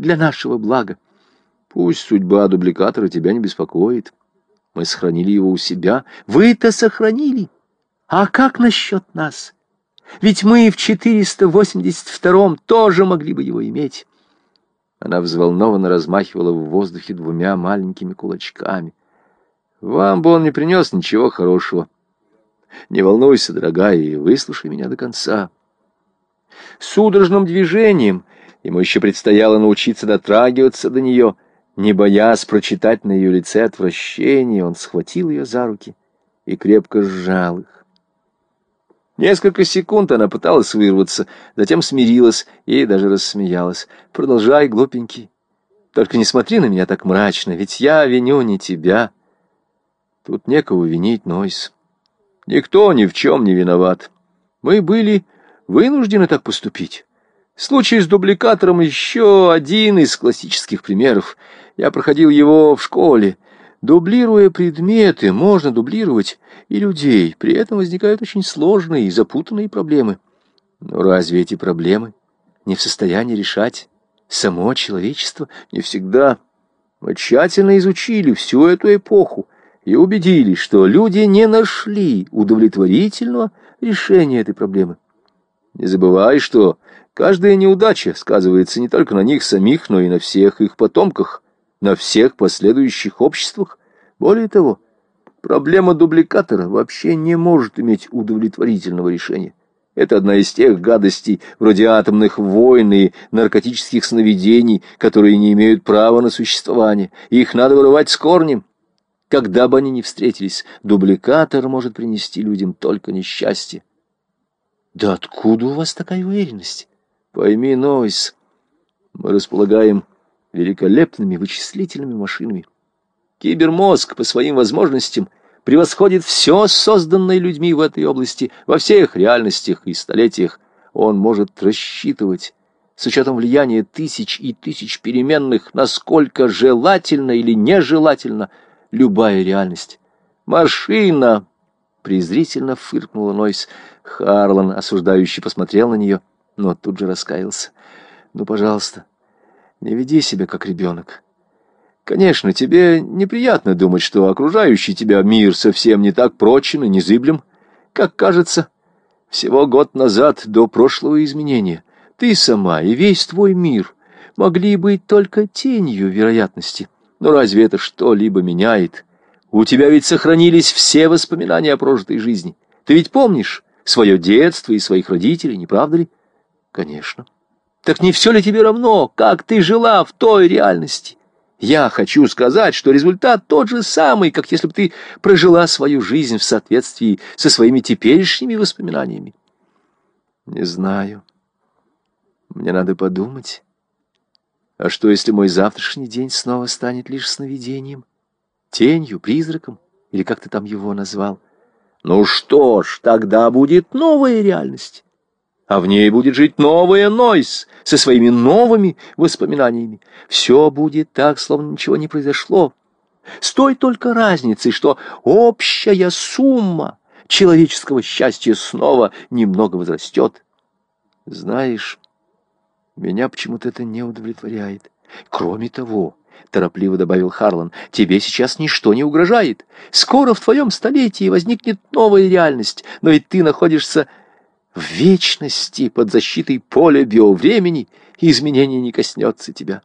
для нашего блага. Пусть судьба дубликатора тебя не беспокоит. Мы сохранили его у себя. Вы-то сохранили. А как насчет нас? Ведь мы в 482-м тоже могли бы его иметь. Она взволнованно размахивала в воздухе двумя маленькими кулачками. Вам бы он не принес ничего хорошего. Не волнуйся, дорогая, и выслушай меня до конца. Судорожным движением ему еще предстояло научиться дотрагиваться до нее. Не боясь прочитать на ее лице отвращение, он схватил ее за руки и крепко сжал их. Несколько секунд она пыталась вырваться, затем смирилась и даже рассмеялась. «Продолжай, глупенький. Только не смотри на меня так мрачно, ведь я виню не тебя. Тут некого винить, Нойс. Никто ни в чем не виноват. Мы были вынуждены так поступить. Случай с дубликатором еще один из классических примеров. Я проходил его в школе. Дублируя предметы, можно дублировать и людей. При этом возникают очень сложные и запутанные проблемы. Но разве эти проблемы не в состоянии решать само человечество? Не всегда. Мы тщательно изучили всю эту эпоху и убедились, что люди не нашли удовлетворительного решения этой проблемы. Не забывай, что каждая неудача сказывается не только на них самих, но и на всех их потомках, на всех последующих обществах. Более того, проблема дубликатора вообще не может иметь удовлетворительного решения. Это одна из тех гадостей, вроде атомных войн и наркотических сновидений, которые не имеют права на существование. Их надо вырывать с корнем. Когда бы они ни встретились, дубликатор может принести людям только несчастье. Да откуда у вас такая уверенность? Пойми, Нойс, мы располагаем великолепными вычислительными машинами. Кибермозг по своим возможностям превосходит все созданное людьми в этой области, во всех реальностях и столетиях. Он может рассчитывать с учетом влияния тысяч и тысяч переменных, насколько желательно или нежелательно – любая реальность. «Машина!» — презрительно фыркнула Нойс. Харлан осуждающий посмотрел на нее, но тут же раскаялся. «Ну, пожалуйста, не веди себя как ребенок. Конечно, тебе неприятно думать, что окружающий тебя мир совсем не так прочен и незыблем, как кажется. Всего год назад, до прошлого изменения, ты сама и весь твой мир могли быть только тенью вероятности». Но разве это что-либо меняет? У тебя ведь сохранились все воспоминания о прожитой жизни. Ты ведь помнишь свое детство и своих родителей, не правда ли? Конечно. Так не все ли тебе равно, как ты жила в той реальности? Я хочу сказать, что результат тот же самый, как если бы ты прожила свою жизнь в соответствии со своими теперешними воспоминаниями. Не знаю. Мне надо подумать. А что, если мой завтрашний день снова станет лишь сновидением? Тенью, призраком? Или как ты там его назвал? Ну что ж, тогда будет новая реальность. А в ней будет жить новая Нойс со своими новыми воспоминаниями. Все будет так, словно ничего не произошло. С той только разницей, что общая сумма человеческого счастья снова немного возрастет. Знаешь, меня почему-то это не удовлетворяет. Кроме того, торопливо добавил Харлан, тебе сейчас ничто не угрожает. Скоро в твоем столетии возникнет новая реальность, но ведь ты находишься в вечности под защитой поля биовремени, и изменение не коснется тебя.